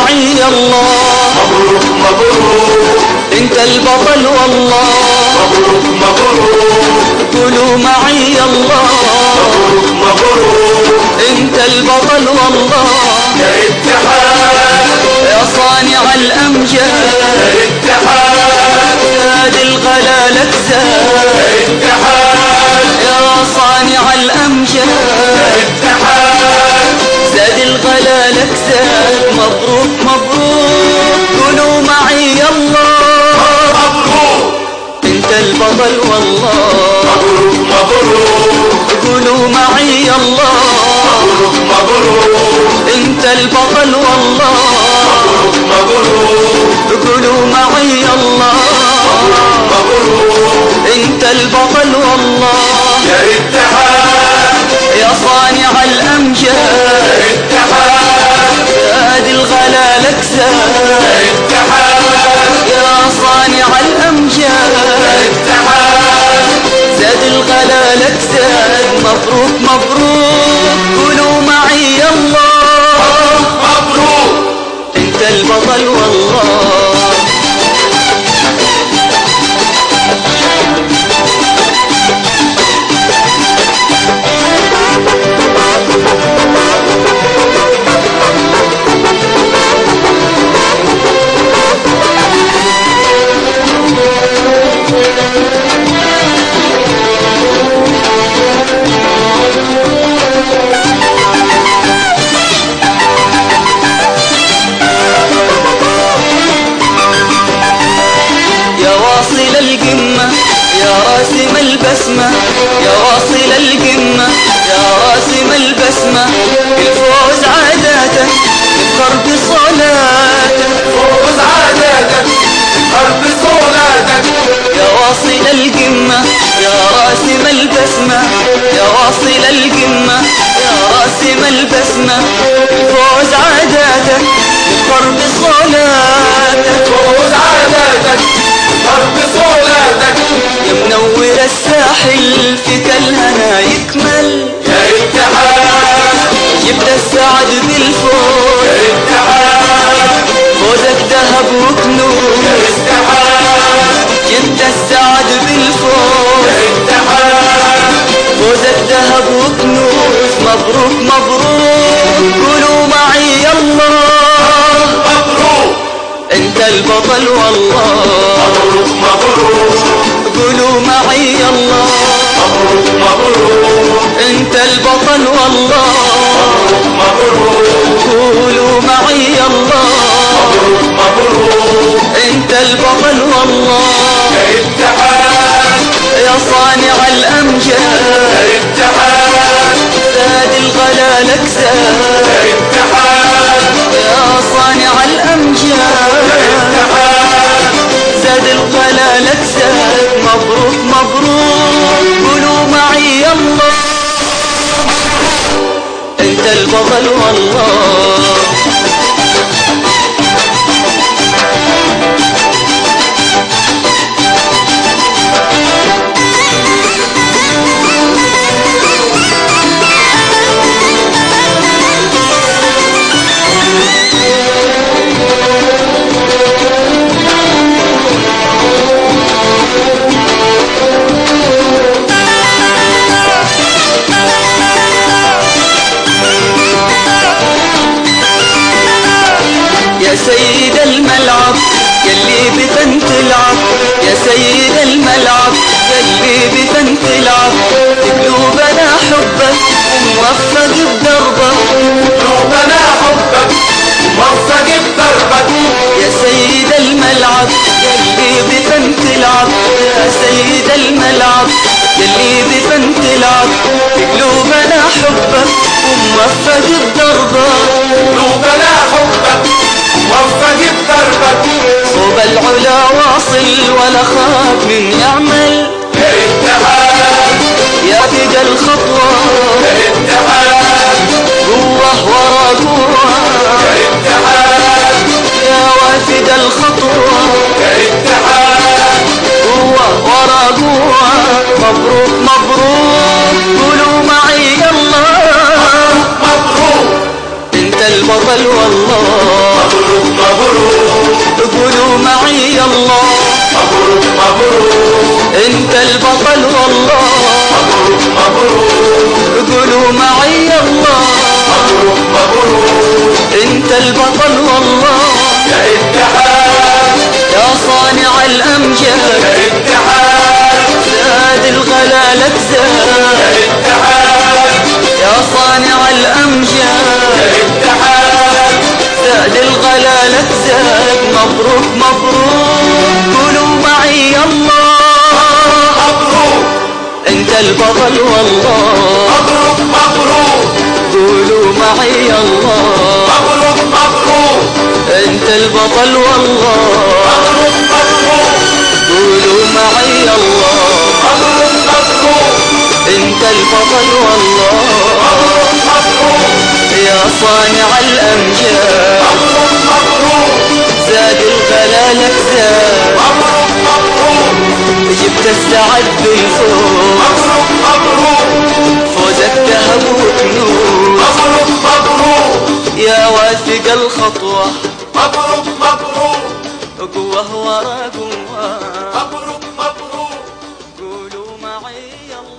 معي الله. مبروك مبروك انت البطل والله. مبروك مبروك قولوا معي الله. مبروك مبروك انت البطل والله. يا اتحاد يا صانع الأمجاد. يا اتحاد زاد الغلا لك زاد يا اتحاد يا صانع الأمجاد. اتحاد زاد الغلا لك زاد مبروك مبروك قولوا معي الله مبروك انت البطل والله. مبروك مبروك قولوا معي الله مبروك مبروك انت البطل والله. مبروك مبروك قولوا معي الله مبروك انت البطل والله. يا اتحاد يا صانع الأمجاد. الغلا راسم البسمة يا واصل القمة يا راسم البسمة الفوز عاداته نفخر بصلاتك فوز عاداتك حرب صولاتك يا واصل القمة يا راسم البسمة يا واصل القمة يا راسم البسمة الفوز عاداتك نفخر بصلاتك فوز عاداتك حرب صولاتك والله قولوا معي الله انت البطل والله يا صانع الأمجاد زاد الغلا لك زاد يا صانع الأمجاد. والله سيد الملعب يلي بفن تلعب. يا سيد الملعب يلي بفن تلعب. قلوبنا حبك وموفق بدربك قلوبنا حبك موفق بدربك يا سيد الملعب يلي بفن تلعب. يا سيد الملعب يلي بفن تلعب. قلوبنا حبك وموفق بدربك قلوبنا أخاف من يعمل. يا تجا الخطوة. الاتحاد ورا جوه الاتحاد يا وافد الخطوة. الاتحاد ورا جوه مبروك مبروك. قولوا معي يلا. مبروك انت البطل والله. مبروك مبروك قولوا معي يلا. والله مبروك مبروك قولوا معي الله. مبروك مبروك انت البطل والله. يا اتحاد يا صانع الامجاد يا اتحاد زاد الغلا لك زاد يا اتحاد يا صانع الامجاد يا اتحاد زاد الغلا لك زاد مبروك مبروك. أنت البطل والله. مبروك مبروك. قولوا معي الله. مبروك مبروك. أنت البطل والله. مبروك مبروك. قولوا معي الله. مبروك مبروك. أنت البطل والله. مبروك مبروك. يا صانع الامجاد مبروك مبروك. زاد الغلا لك زاد مبروك مبروك. جبت السعد بالفوز. الخطوة.